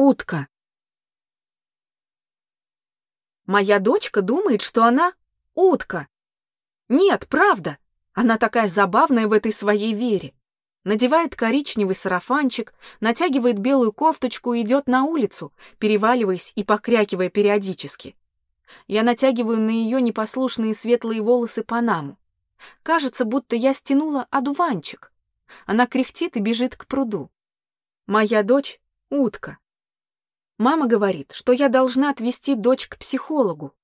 Утка. Моя дочка думает, что она утка. Нет, правда. Она такая забавная в этой своей вере. Надевает коричневый сарафанчик, натягивает белую кофточку и идет на улицу, переваливаясь и покрякивая периодически. Я натягиваю на ее непослушные светлые волосы панаму. Кажется, будто я стянула одуванчик. Она кряхтит и бежит к пруду. Моя дочь — утка. Мама говорит, что я должна отвезти дочь к психологу.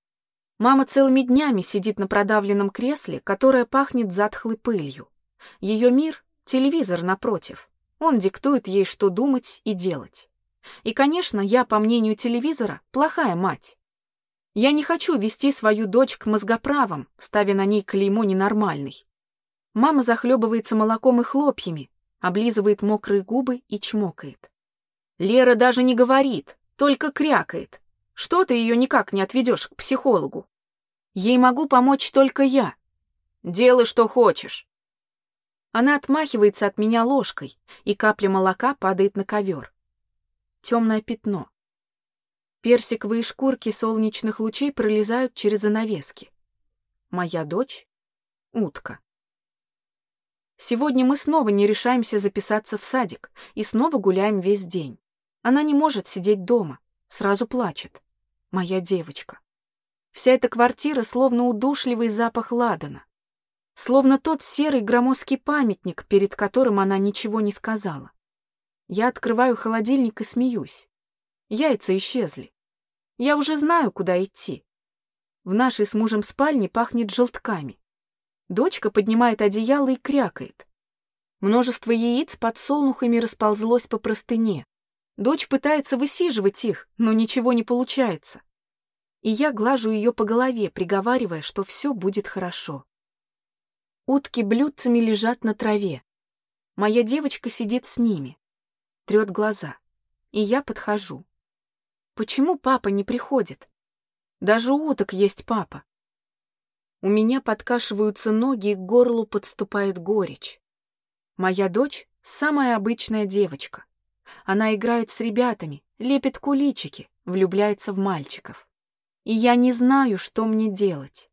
Мама целыми днями сидит на продавленном кресле, которое пахнет затхлой пылью. Ее мир — телевизор напротив. Он диктует ей, что думать и делать. И, конечно, я, по мнению телевизора, плохая мать. Я не хочу вести свою дочь к мозгоправам, ставя на ней клеймо ненормальный. Мама захлебывается молоком и хлопьями, облизывает мокрые губы и чмокает. Лера даже не говорит, только крякает. Что ты ее никак не отведешь к психологу? Ей могу помочь только я. Делай, что хочешь. Она отмахивается от меня ложкой, и капля молока падает на ковер. Темное пятно. Персиковые шкурки солнечных лучей пролезают через занавески. Моя дочь — утка. Сегодня мы снова не решаемся записаться в садик и снова гуляем весь день. Она не может сидеть дома, сразу плачет. Моя девочка. Вся эта квартира словно удушливый запах ладана. Словно тот серый громоздкий памятник, перед которым она ничего не сказала. Я открываю холодильник и смеюсь. Яйца исчезли. Я уже знаю, куда идти. В нашей с мужем спальне пахнет желтками. Дочка поднимает одеяло и крякает. Множество яиц под солнухами расползлось по простыне. Дочь пытается высиживать их, но ничего не получается. И я глажу ее по голове, приговаривая, что все будет хорошо. Утки блюдцами лежат на траве. Моя девочка сидит с ними, трет глаза, и я подхожу. Почему папа не приходит? Даже у уток есть папа. У меня подкашиваются ноги, и к горлу подступает горечь. Моя дочь — самая обычная девочка. Она играет с ребятами, лепит куличики, влюбляется в мальчиков. И я не знаю, что мне делать.